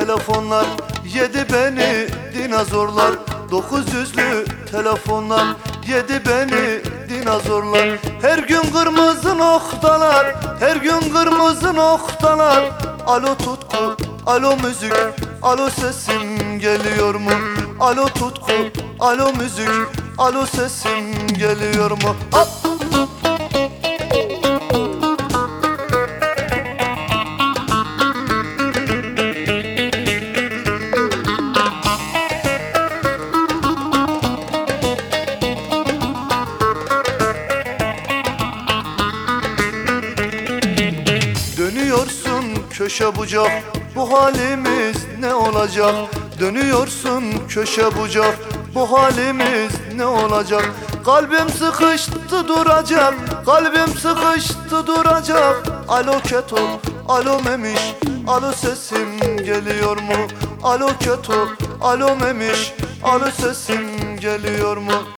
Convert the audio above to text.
telefonlar Yedi beni dinozorlar Dokuz yüzlü telefonlar Yedi beni dinozorlar Her gün kırmızı noktalar Her gün kırmızı noktalar Alo tutku, alo müzik Alo sesim geliyor mu? Alo tutku, alo müzik Alo sesim geliyor mu? Hop! Dönüyorsun köşe bucak Bu halimiz ne olacak? Dönüyorsun köşe bucak Bu halimiz ne olacak? Kalbim sıkıştı duracak Kalbim sıkıştı duracak. Alo keto Alo memiş Alo sesim geliyor mu? Alo keto Alo memiş Alo sesim geliyor mu